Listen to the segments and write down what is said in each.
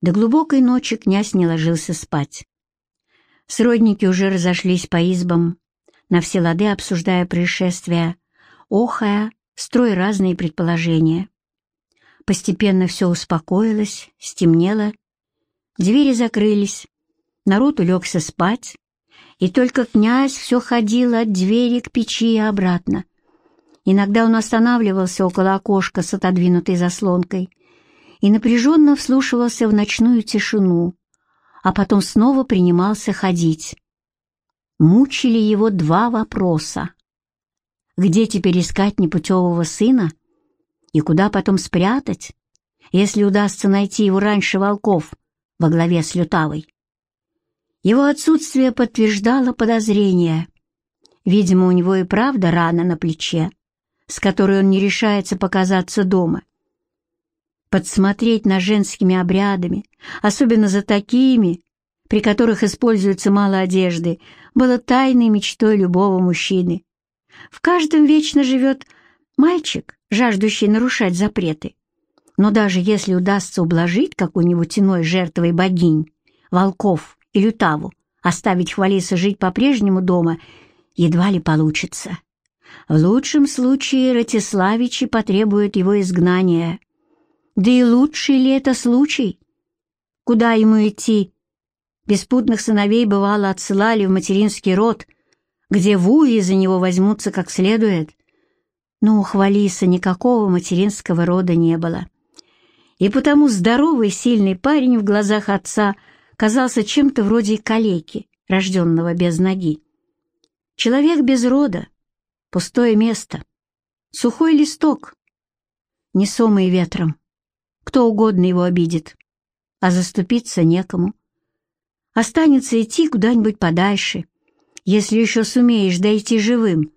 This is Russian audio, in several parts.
До глубокой ночи князь не ложился спать. Сродники уже разошлись по избам, на все лады обсуждая происшествия, охая, строя разные предположения. Постепенно все успокоилось, стемнело, двери закрылись, народ улегся спать, и только князь все ходил от двери к печи и обратно. Иногда он останавливался около окошка с отодвинутой заслонкой и напряженно вслушивался в ночную тишину, а потом снова принимался ходить. Мучили его два вопроса. Где теперь искать непутевого сына? И куда потом спрятать, если удастся найти его раньше волков во главе с Лютавой? Его отсутствие подтверждало подозрение. Видимо, у него и правда рана на плече, с которой он не решается показаться дома. Подсмотреть на женскими обрядами, особенно за такими, при которых используется мало одежды, было тайной мечтой любого мужчины. В каждом вечно живет мальчик, жаждущий нарушать запреты. Но даже если удастся ублажить какой-нибудь иной жертвой богинь, волков или Таву, оставить Хвалиса жить по-прежнему дома едва ли получится. В лучшем случае Ратиславичи потребуют его изгнания. Да и лучший ли это случай? Куда ему идти? Беспутных сыновей бывало отсылали в материнский род, где вуи за него возьмутся как следует. Но у Хвалиса никакого материнского рода не было. И потому здоровый, сильный парень в глазах отца казался чем-то вроде калеки, рожденного без ноги. Человек без рода, Пустое место. Сухой листок, несомый ветром. Кто угодно его обидит, а заступиться некому. Останется идти куда-нибудь подальше, если еще сумеешь дойти живым,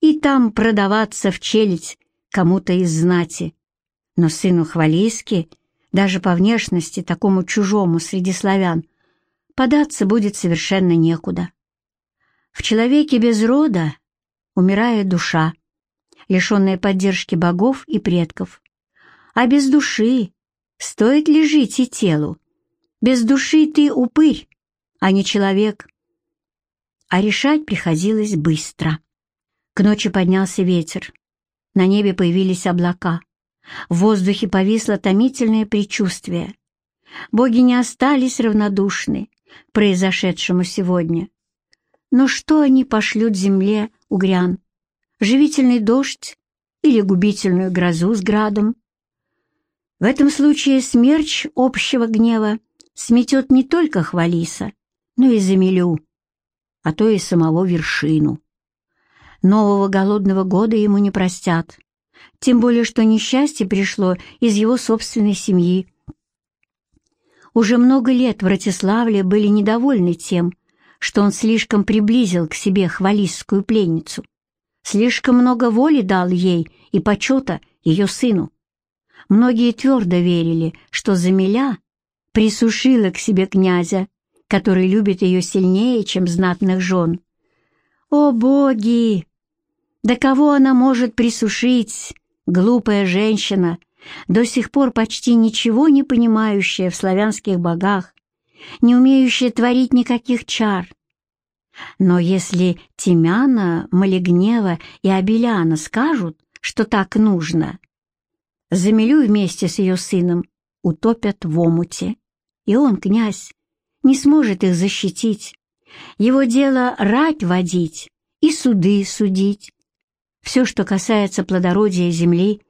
и там продаваться в челядь кому-то из знати. Но сыну Хвалийски, даже по внешности такому чужому среди славян, податься будет совершенно некуда. В человеке без рода умирает душа, лишенная поддержки богов и предков. А без души стоит ли жить и телу? Без души ты упырь, а не человек. А решать приходилось быстро. К ночи поднялся ветер. На небе появились облака. В воздухе повисло томительное предчувствие. Боги не остались равнодушны к произошедшему сегодня. Но что они пошлют земле угрян? Живительный дождь или губительную грозу с градом? В этом случае смерч общего гнева сметет не только Хвалиса, но и Замилю, а то и самого вершину. Нового голодного года ему не простят, тем более что несчастье пришло из его собственной семьи. Уже много лет в Ратиславле были недовольны тем, что он слишком приблизил к себе хвалистскую пленницу, слишком много воли дал ей и почета ее сыну. Многие твердо верили, что Замиля присушила к себе князя, который любит ее сильнее, чем знатных жен. О боги! Да кого она может присушить, глупая женщина, до сих пор почти ничего не понимающая в славянских богах, не умеющая творить никаких чар. Но если Тимяна, Малигнева и Абеляна скажут, что так нужно, Замелю вместе с ее сыном утопят в омуте, и он, князь, не сможет их защитить. Его дело рать водить и суды судить. Все, что касается плодородия земли,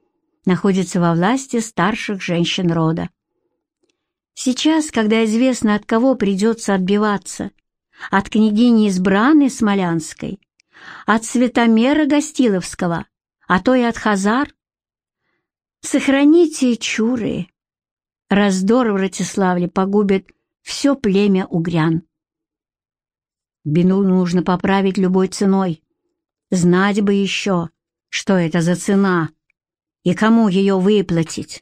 находится во власти старших женщин рода. Сейчас, когда известно, от кого придется отбиваться, от княгини избраны Смолянской, от Светомера Гостиловского, а то и от Хазар, сохраните чуры. Раздор в Ратиславле погубит все племя угрян. Бину нужно поправить любой ценой. Знать бы еще, что это за цена и кому ее выплатить.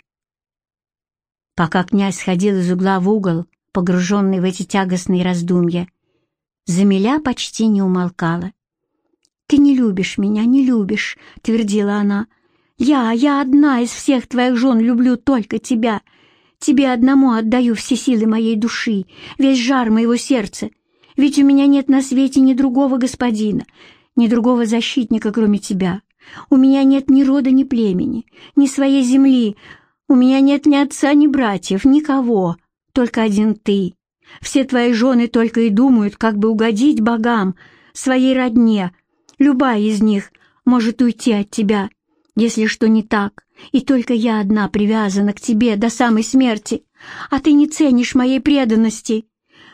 Пока князь ходил из угла в угол, погруженный в эти тягостные раздумья, Замиля почти не умолкала. «Ты не любишь меня, не любишь», — твердила она. «Я, я одна из всех твоих жен люблю только тебя. Тебе одному отдаю все силы моей души, весь жар моего сердца, ведь у меня нет на свете ни другого господина, ни другого защитника, кроме тебя. У меня нет ни рода, ни племени, ни своей земли, у меня нет ни отца, ни братьев, никого, только один ты. Все твои жены только и думают, как бы угодить богам, своей родне. Любая из них может уйти от тебя, если что не так, и только я одна привязана к тебе до самой смерти, а ты не ценишь моей преданности.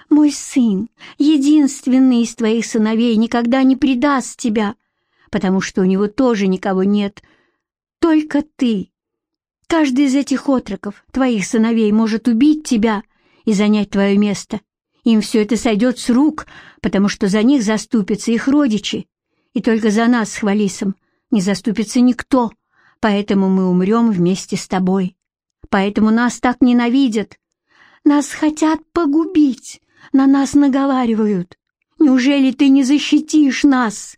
Мой сын, единственный из твоих сыновей, никогда не предаст тебя, потому что у него тоже никого нет, только ты. Каждый из этих отроков, твоих сыновей, может убить тебя и занять твое место. Им все это сойдет с рук, потому что за них заступятся их родичи, и только за нас с Хвалисом не заступится никто, поэтому мы умрем вместе с тобой. Поэтому нас так ненавидят. Нас хотят погубить, на нас наговаривают. Неужели ты не защитишь нас?»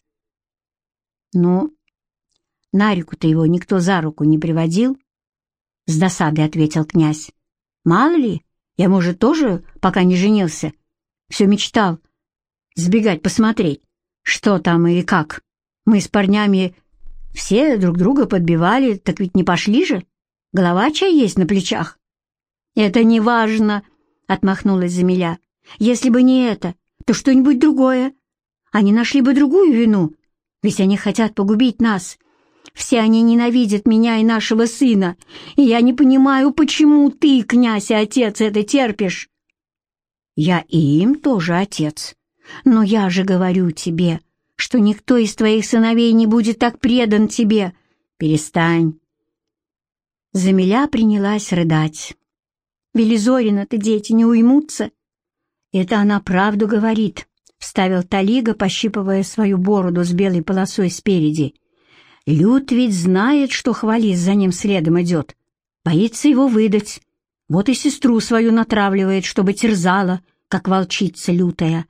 «Ну, Нарику-то его никто за руку не приводил?» С досадой ответил князь. «Мало ли, я, может, тоже, пока не женился, все мечтал сбегать посмотреть, что там и как. Мы с парнями все друг друга подбивали, так ведь не пошли же? Голова чай есть на плечах. Это не важно, отмахнулась Замиля. Если бы не это, то что-нибудь другое. Они нашли бы другую вину, ведь они хотят погубить нас. Все они ненавидят меня и нашего сына, и я не понимаю, почему ты, князь и отец, это терпишь. Я и им тоже отец. Но я же говорю тебе, что никто из твоих сыновей не будет так предан тебе. Перестань. Замиля принялась рыдать. Велизорина-то дети не уймутся. Это она правду говорит, — вставил Талига, пощипывая свою бороду с белой полосой спереди. Люд ведь знает, что Хвалис за ним следом идет. Боится его выдать. Вот и сестру свою натравливает, чтобы терзала, как волчица лютая.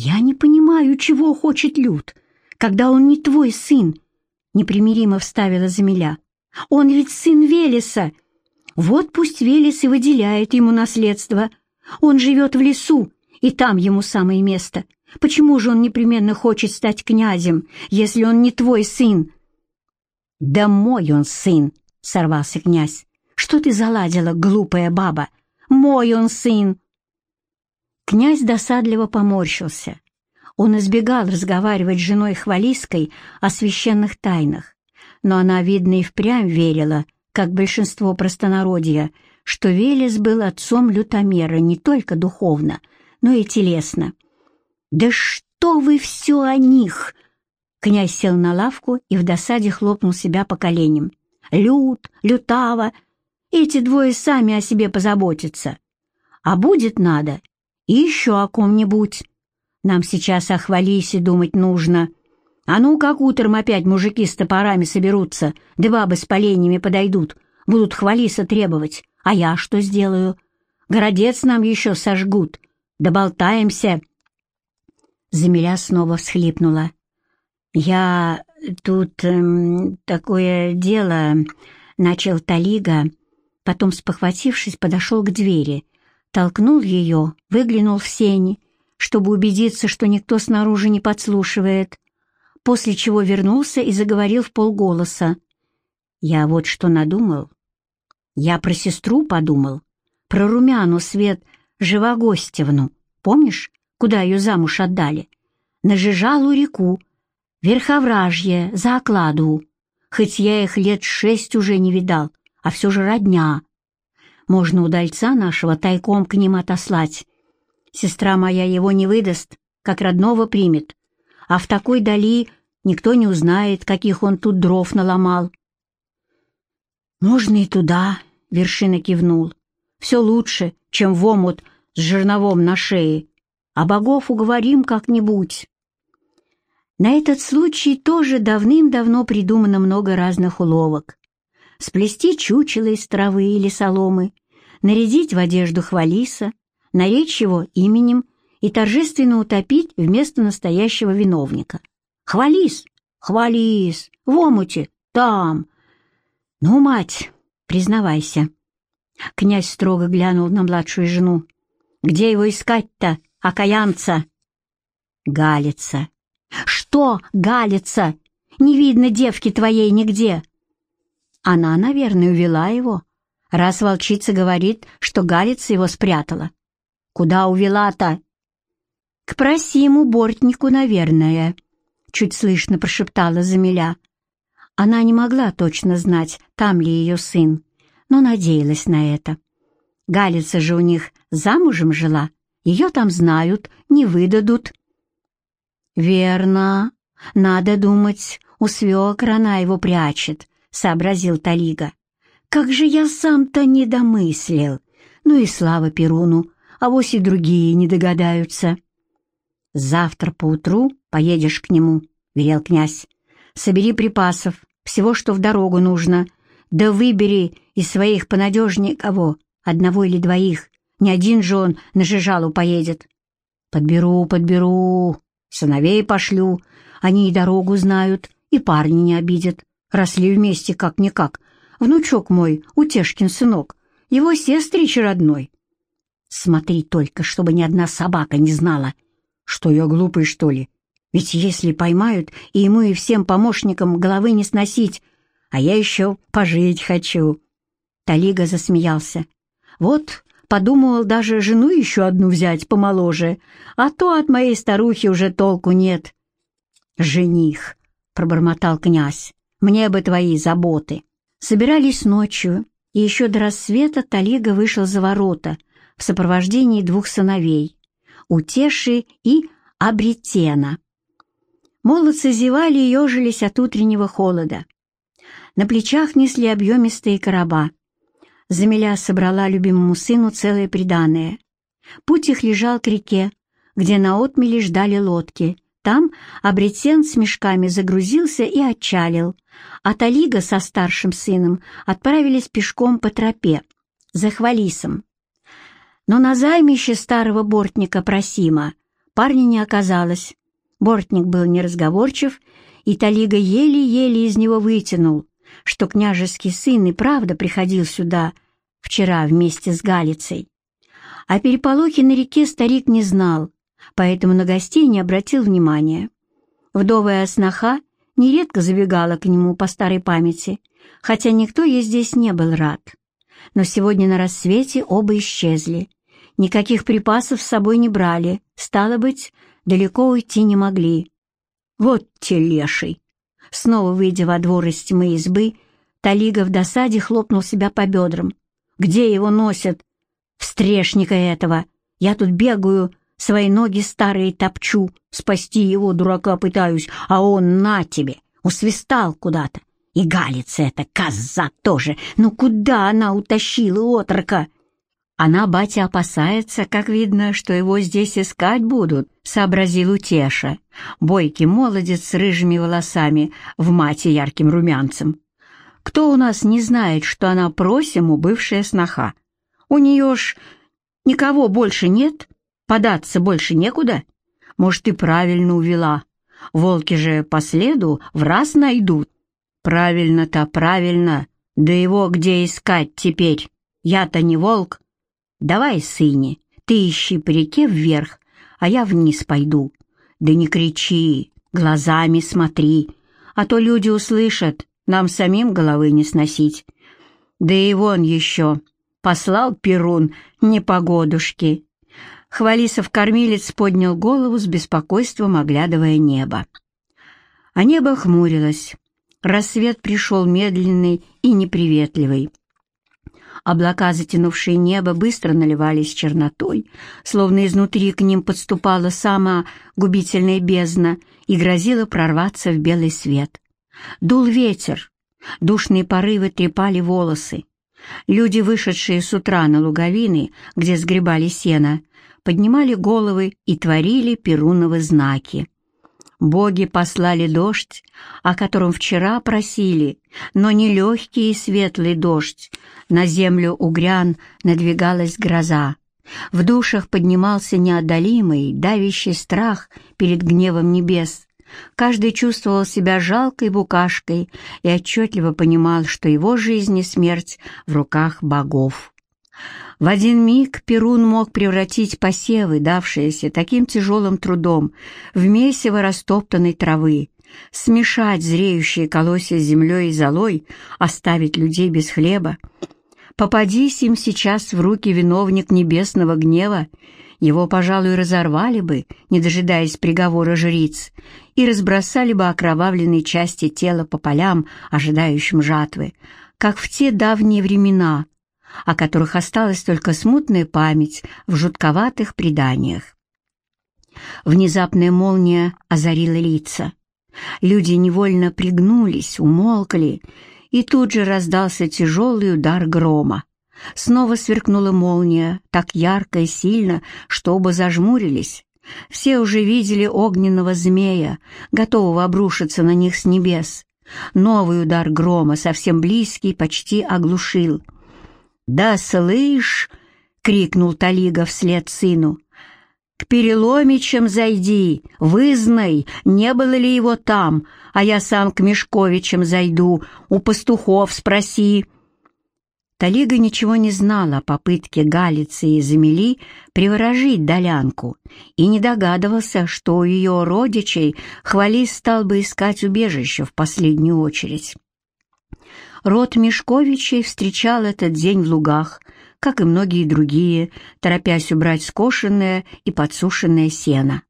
Я не понимаю, чего хочет Люд, когда он не твой сын, — непримиримо вставила Замиля. Он ведь сын Велеса. Вот пусть Велес и выделяет ему наследство. Он живет в лесу, и там ему самое место. Почему же он непременно хочет стать князем, если он не твой сын?» «Да мой он сын!» — сорвался князь. «Что ты заладила, глупая баба? Мой он сын!» Князь досадливо поморщился. Он избегал разговаривать с женой Хвалиской о священных тайнах, но она, видно, и впрямь верила, как большинство простонародья, что Велес был отцом лютомера не только духовно, но и телесно. «Да что вы все о них!» Князь сел на лавку и в досаде хлопнул себя по коленям. «Лют, Лютава, эти двое сами о себе позаботятся. А будет надо, и еще о ком-нибудь. Нам сейчас о Хвалисе думать нужно. А ну, как утром опять мужики с топорами соберутся, да бабы с поленьями подойдут, будут Хвалиса требовать. А я что сделаю? Городец нам еще сожгут. Доболтаемся. Замиля снова всхлипнула. «Я тут эм, такое дело...» — начал Талига, потом, спохватившись, подошел к двери, толкнул ее, выглянул в сени, чтобы убедиться, что никто снаружи не подслушивает, после чего вернулся и заговорил в полголоса. «Я вот что надумал. Я про сестру подумал, про Румяну Свет Живогостевну, помнишь? куда ее замуж отдали, на Жижалу реку, Верховражье, за окладу. Хоть я их лет шесть уже не видал, а все же родня. Можно удальца нашего тайком к ним отослать. Сестра моя его не выдаст, как родного примет. А в такой дали никто не узнает, каких он тут дров наломал. «Можно и туда», — вершина кивнул. «Все лучше, чем в омут с жерновом на шее а богов уговорим как-нибудь. На этот случай тоже давным-давно придумано много разных уловок. Сплести чучело из травы или соломы, нарядить в одежду хвалиса, наречь его именем и торжественно утопить вместо настоящего виновника. «Хвалис! Хвалис! В омуте! Там!» «Ну, мать, признавайся, Князь строго глянул на младшую жену. «Где его искать-то, окаянца?» «Галица». «Что Галица? Не видно девки твоей нигде». Она, наверное, увела его, раз волчица говорит, что Галица его спрятала. «Куда увела-то?» «К просиму бортнику, наверное», — чуть слышно прошептала Замиля. Она не могла точно знать, там ли ее сын, но надеялась на это. Галица же у них замужем жила, ее там знают, не выдадут. «Верно. Надо думать, у свекра она его прячет», — сообразил Талига. «Как же я сам-то не домыслил! Ну и слава Перуну, а вось и другие не догадаются». «Завтра поутру поедешь к нему», — велел князь. «Собери припасов, всего, что в дорогу нужно. Да выбери из своих понадежнее кого, одного или двоих. Не один же он на Жижалу поедет. Подберу, подберу, сыновей пошлю. Они и дорогу знают, и парни не обидят. Росли вместе как-никак. Внучок мой, Утешкин сынок, его сестрич родной. Смотри только, чтобы ни одна собака не знала. Что я глупый, что ли? Ведь если поймают, и ему и всем помощникам головы не сносить, а я еще пожить хочу». Талига засмеялся. «Вот, подумывал даже жену еще одну взять помоложе, а то от моей старухи уже толку нет». «Жених», — пробормотал князь, — «мне бы твои заботы». Собирались ночью, и еще до рассвета Талига вышел за ворота в сопровождении двух сыновей — Утеши и Абретена. Молодцы зевали и ежились от утреннего холода. На плечах несли объемистые короба. Замиля собрала любимому сыну целое приданое. Путь их лежал к реке, где на отмеле ждали лодки. Там Абретен с мешками загрузился и отчалил, а Талига со старшим сыном отправились пешком по тропе, за Хвалисом. Но на займище старого бортника Просима парня не оказалось. Бортник был неразговорчив, и Талига еле-еле из него вытянул, что княжеский сын и правда приходил сюда вчера вместе с Галицей. О переполохе на реке старик не знал, поэтому на гостей не обратил внимания. Вдовая сноха нередко забегала к нему по старой памяти, хотя никто ей здесь не был рад. Но сегодня на рассвете оба исчезли. Никаких припасов с собой не брали, стало быть, далеко уйти не могли. Вот телеший! Снова выйдя во двор из тьмы избы, Талига в досаде хлопнул себя по бедрам. «Где его носят? Встрешника этого! Я тут бегаю, свои ноги старые топчу, спасти его, дурака, пытаюсь, а он на тебе, усвистал куда-то. И галица эта, коза тоже, ну куда она утащила отрока?» Она, батя, опасается, как видно, что его здесь искать будут, — сообразил Утеша, бойкий молодец с рыжими волосами, в мате ярким румянцем. Кто у нас не знает, что она просим у бывшая сноха? У нее ж никого больше нет, податься больше некуда. Может, и правильно увела. Волки же по следу в раз найдут. Правильно-то, правильно. Да его где искать теперь? Я-то не волк. «Давай, сыне, ты ищи по реке вверх, а я вниз пойду. Да не кричи, глазами смотри, а то люди услышат, нам самим головы не сносить. Да и вон еще, послал Перун непогодушки». Хвалисов-кормилец поднял голову с беспокойством, оглядывая небо. А небо хмурилось. Рассвет пришел медленный и неприветливый. Облака, затянувшие небо, быстро наливались чернотой, словно изнутри к ним подступала сама губительная бездна и грозила прорваться в белый свет. Дул ветер, душные порывы трепали волосы. Люди, вышедшие с утра на луговины, где сгребали сено, поднимали головы и творили перуновы знаки. Боги послали дождь, о котором вчера просили, но не легкий и светлый дождь. На землю угрян надвигалась гроза. В душах поднимался неодолимый, давящий страх перед гневом небес. Каждый чувствовал себя жалкой букашкой и отчетливо понимал, что его жизнь и смерть в руках богов. В один миг Перун мог превратить посевы, давшиеся таким тяжелым трудом, в месиво растоптанной травы, смешать зреющие колосья с землей и золой, оставить людей без хлеба. Попадись им сейчас в руки виновник небесного гнева, его, пожалуй, разорвали бы, не дожидаясь приговора жриц, и разбросали бы окровавленные части тела по полям, ожидающим жатвы, как в те давние времена, о которых осталась только смутная память в жутковатых преданиях. Внезапная молния озарила лица. Люди невольно пригнулись, умолкли, и тут же раздался тяжелый удар грома. Снова сверкнула молния, так ярко и сильно, что оба зажмурились. Все уже видели огненного змея, готового обрушиться на них с небес. Новый удар грома, совсем близкий, почти оглушил. «Да слышь!» — крикнул Талига вслед сыну. «К Переломичам зайди, вызнай, не было ли его там, а я сам к Мешковичам зайду, у пастухов спроси». Талига ничего не знала о попытке Галицы и Замели приворожить Долянку и не догадывался, что у ее родичей Хвалис стал бы искать убежище в последнюю очередь. Род Мешковичей встречал этот день в лугах, как и многие другие, торопясь убрать скошенное и подсушенное сено.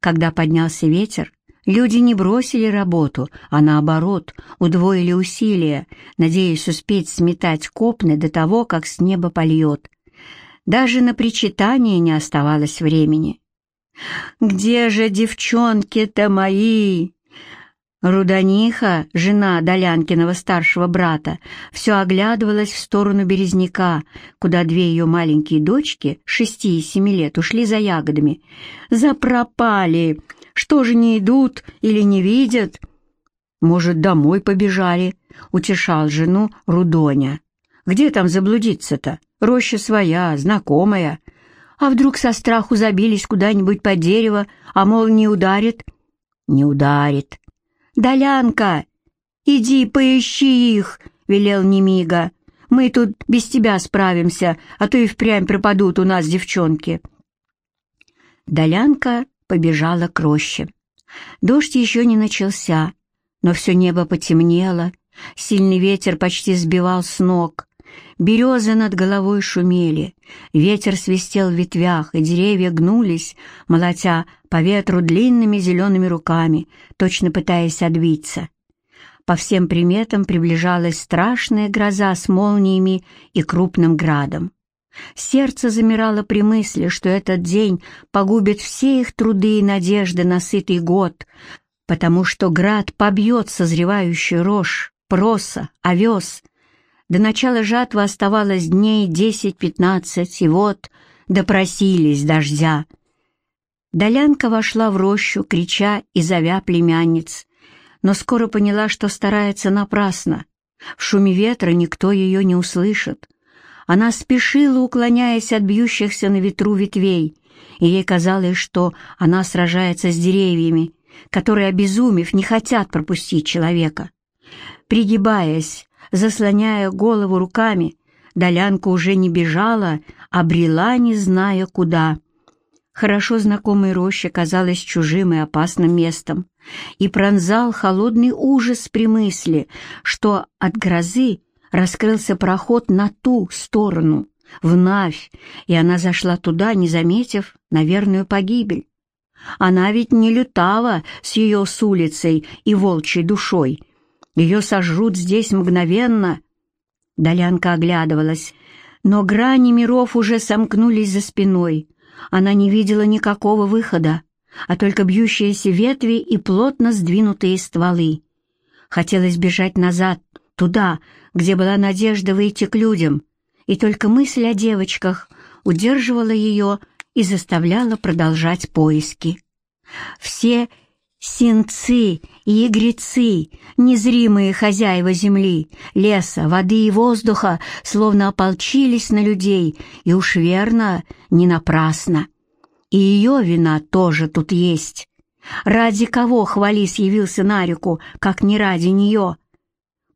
Когда поднялся ветер, Люди не бросили работу, а наоборот, удвоили усилия, надеясь успеть сметать копны до того, как с неба польет. Даже на причитание не оставалось времени. «Где же девчонки-то мои?» Рудониха, жена Долянкиного старшего брата, все оглядывалась в сторону Березняка, куда две ее маленькие дочки, шести и семи лет, ушли за ягодами. «Запропали! Что же не идут или не видят? Может, домой побежали?» — утешал жену Рудоня. «Где там заблудиться-то? Роща своя, знакомая. А вдруг со страху забились куда-нибудь под дерево, а, мол, не ударит?» «Не ударит». «Долянка, иди поищи их!» — велел Немига. «Мы тут без тебя справимся, а то и впрямь пропадут у нас девчонки». Долянка побежала к роще. Дождь еще не начался, но все небо потемнело, сильный ветер почти сбивал с ног. Березы над головой шумели, ветер свистел в ветвях, и деревья гнулись, молотя по ветру длинными зелеными руками, точно пытаясь отбиться. По всем приметам приближалась страшная гроза с молниями и крупным градом. Сердце замирало при мысли, что этот день погубит все их труды и надежды на сытый год, потому что град побьет созревающую рожь, проса, овес. До начала жатвы оставалось дней десять-пятнадцать, и вот допросились дождя. Долянка вошла в рощу, крича и зовя племянниц, но скоро поняла, что старается напрасно. В шуме ветра никто ее не услышит. Она спешила, уклоняясь от бьющихся на ветру ветвей, и ей казалось, что она сражается с деревьями, которые, обезумев, не хотят пропустить человека. Пригибаясь, заслоняя голову руками, Долянка уже не бежала, а брела, не зная куда. Хорошо знакомая роща казалась чужим и опасным местом, и пронзал холодный ужас при мысли, что от грозы раскрылся проход на ту сторону, в Навь, и она зашла туда, не заметив, наверную погибель. Она ведь не лютава с ее с улицей и волчьей душой. Ее сожрут здесь мгновенно. Долянка оглядывалась, но грани миров уже сомкнулись за спиной. Она не видела никакого выхода, а только бьющиеся ветви и плотно сдвинутые стволы. Хотелось бежать назад, туда, где была надежда выйти к людям, и только мысль о девочках удерживала ее и заставляла продолжать поиски. Все синцы и игрецы, незримые хозяева земли, леса, воды и воздуха, словно ополчились на людей, и уж верно, не напрасно. И ее вина тоже тут есть. Ради кого Хвалис явился на реку, как не ради нее —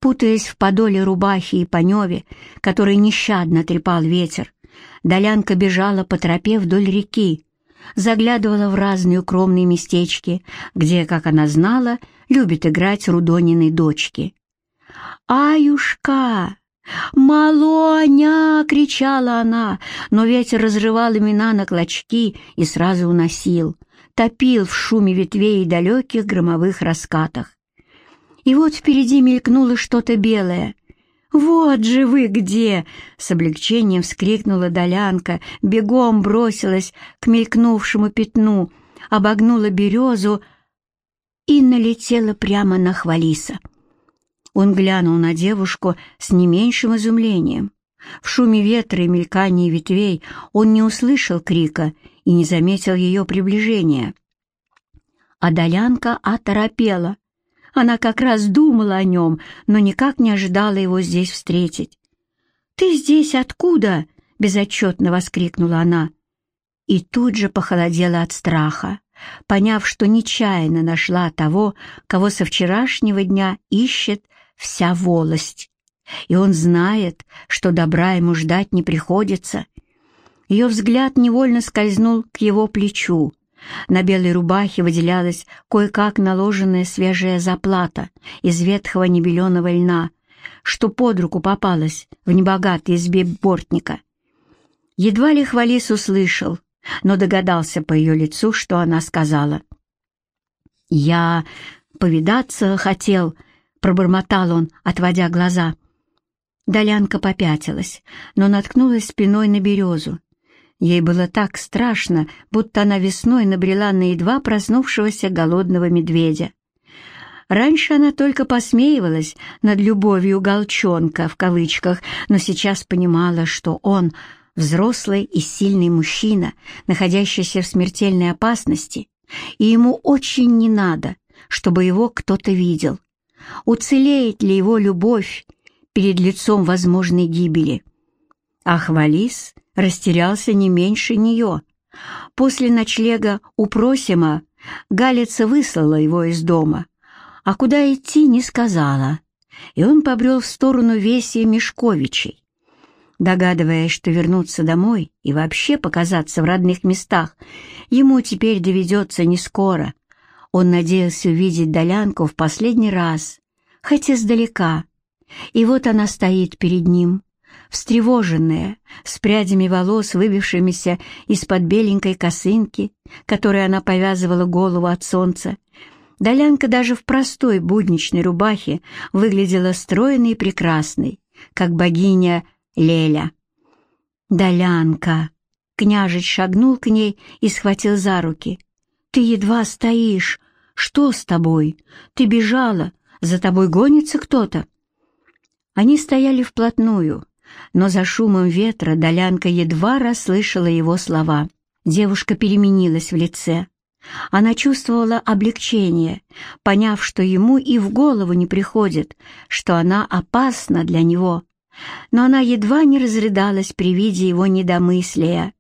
Путаясь в подоле рубахи и поневе, который нещадно трепал ветер, Долянка бежала по тропе вдоль реки, заглядывала в разные укромные местечки, где, как она знала, любит играть Рудониной дочки. «Аюшка! Малоня!» — кричала она, но ветер разрывал имена на клочки и сразу уносил, топил в шуме ветвей и далеких громовых раскатах. И вот впереди мелькнуло что-то белое. «Вот же вы где!» — с облегчением вскрикнула Долянка, бегом бросилась к мелькнувшему пятну, обогнула березу и налетела прямо на Хвалиса. Он глянул на девушку с не меньшим изумлением. В шуме ветра и мелькании ветвей он не услышал крика и не заметил ее приближения. А Долянка оторопела. Она как раз думала о нем, но никак не ожидала его здесь встретить. «Ты здесь откуда?» — безотчетно воскликнула она. И тут же похолодела от страха, поняв, что нечаянно нашла того, кого со вчерашнего дня ищет вся волость. И он знает, что добра ему ждать не приходится. Ее взгляд невольно скользнул к его плечу, на белой рубахе выделялась кое-как наложенная свежая заплата из ветхого небеленого льна, что под руку попалась в небогатой избе бортника. Едва ли Хвалис услышал, но догадался по ее лицу, что она сказала. «Я повидаться хотел», — пробормотал он, отводя глаза. Долянка попятилась, но наткнулась спиной на березу Ей было так страшно, будто она весной набрела на едва проснувшегося голодного медведя. Раньше она только посмеивалась над любовью «голчонка» в кавычках, но сейчас понимала, что он — взрослый и сильный мужчина, находящийся в смертельной опасности, и ему очень не надо, чтобы его кто-то видел. Уцелеет ли его любовь перед лицом возможной гибели? Ах, Валис растерялся не меньше нее. После ночлега у Просима Галица выслала его из дома, а куда идти не сказала, и он побрел в сторону Веси Мешковичей. Догадываясь, что вернуться домой и вообще показаться в родных местах ему теперь доведется не скоро, он надеялся увидеть Долянку в последний раз, хотя издалека. И вот она стоит перед ним, встревоженная, с прядями волос, выбившимися из-под беленькой косынки, которой она повязывала голову от солнца. Долянка даже в простой будничной рубахе выглядела стройной и прекрасной, как богиня Леля. «Долянка!» Княжич шагнул к ней и схватил за руки. «Ты едва стоишь. Что с тобой? Ты бежала. За тобой гонится кто-то?» Они стояли вплотную, но за шумом ветра Долянка едва расслышала его слова. Девушка переменилась в лице. Она чувствовала облегчение, поняв, что ему и в голову не приходит, что она опасна для него. Но она едва не разрыдалась при виде его недомыслия.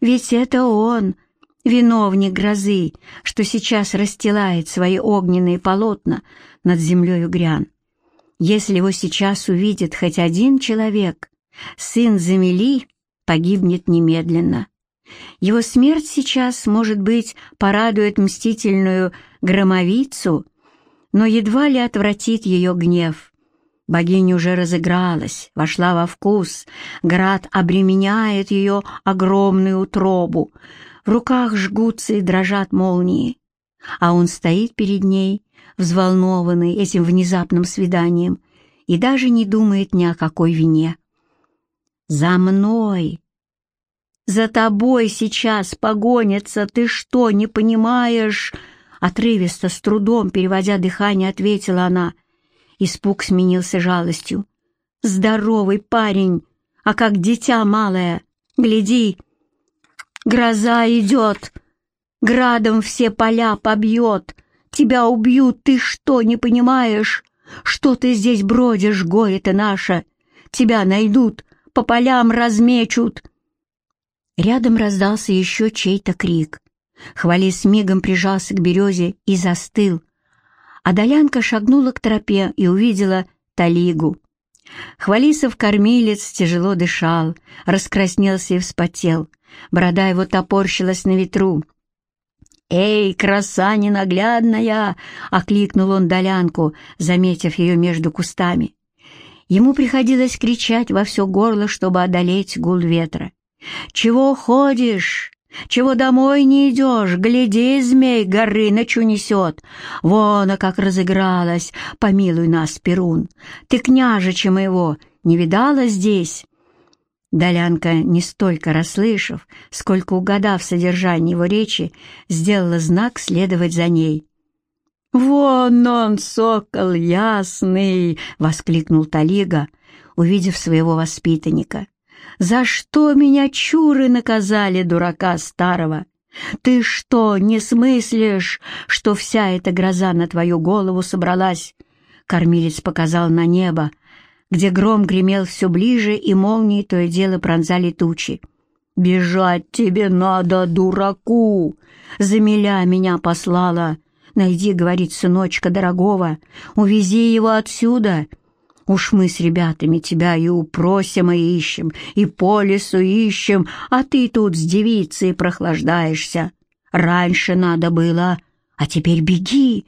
Ведь это он, виновник грозы, что сейчас расстилает свои огненные полотна над землей угрян. Если его сейчас увидит хоть один человек, сын Замели погибнет немедленно. Его смерть сейчас, может быть, порадует мстительную громовицу, но едва ли отвратит ее гнев. Богиня уже разыгралась, вошла во вкус, град обременяет ее огромную утробу, в руках жгутся и дрожат молнии, а он стоит перед ней, взволнованный этим внезапным свиданием, и даже не думает ни о какой вине. «За мной!» «За тобой сейчас погонятся, ты что, не понимаешь?» Отрывисто, с трудом, переводя дыхание, ответила она. Испуг сменился жалостью. «Здоровый парень, а как дитя малое! Гляди! Гроза идет! Градом все поля побьет! Тебя убьют, ты что, не понимаешь? Что ты здесь бродишь, горе-то наше? Тебя найдут, по полям размечут!» Рядом раздался еще чей-то крик. Хвалис мигом прижался к березе и застыл. А Долянка шагнула к тропе и увидела Талигу. Хвалисов-кормилец тяжело дышал, раскраснелся и вспотел. Борода его топорщилась на ветру. «Эй, краса ненаглядная!» — окликнул он Долянку, заметив ее между кустами. Ему приходилось кричать во все горло, чтобы одолеть гул ветра. «Чего ходишь? Чего домой не идешь? Гляди, змей горы ночу несет! Вон, а как разыгралась! Помилуй нас, Перун! Ты княжича моего не видала здесь?» Долянка, не столько расслышав, сколько угадав содержание его речи, сделала знак следовать за ней. «Вон он, сокол ясный!» — воскликнул Талига, увидев своего воспитанника. «За что меня чуры наказали, дурака старого? Ты что, не смыслишь, что вся эта гроза на твою голову собралась?» Кормилец показал на небо, где гром гремел все ближе, и молнии то и дело пронзали тучи. «Бежать тебе надо, дураку! Замиля меня послала! Найди, — говорит сыночка дорогого, — увези его отсюда!» Уж мы с ребятами тебя и упросим, и ищем, и по лесу ищем, а ты тут с девицей прохлаждаешься. Раньше надо было, а теперь беги.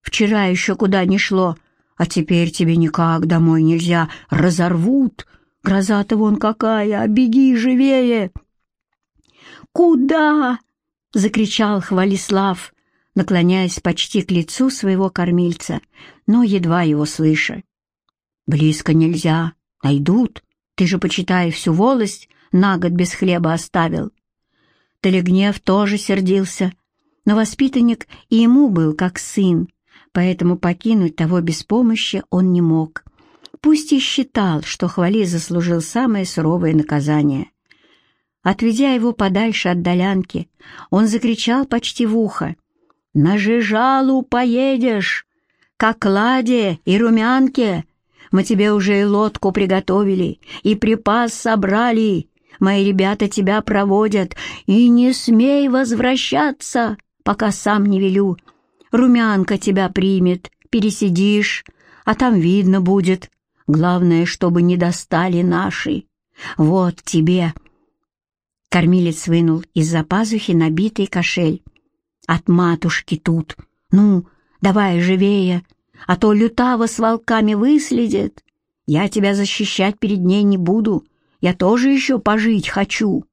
Вчера еще куда ни шло, а теперь тебе никак домой нельзя, разорвут. Гроза-то вон какая, беги живее!» «Куда?» — закричал Хвалислав, наклоняясь почти к лицу своего кормильца, но едва его слыша. «Близко нельзя, найдут. Ты же, почитай, всю волость на год без хлеба оставил». Телегнев тоже сердился, но воспитанник и ему был как сын, поэтому покинуть того без помощи он не мог. Пусть и считал, что Хвали заслужил самое суровое наказание. Отведя его подальше от долянки, он закричал почти в ухо. «На Жижалу поедешь, как Ладе и Румянке. Мы тебе уже и лодку приготовили, и припас собрали. Мои ребята тебя проводят, и не смей возвращаться, пока сам не велю. Румянка тебя примет, пересидишь, а там видно будет. Главное, чтобы не достали наши. Вот тебе». Кормилец вынул из-за пазухи набитый кошель. «От матушки тут. Ну, давай живее, а то лютава с волками выследит. Я тебя защищать перед ней не буду. Я тоже еще пожить хочу».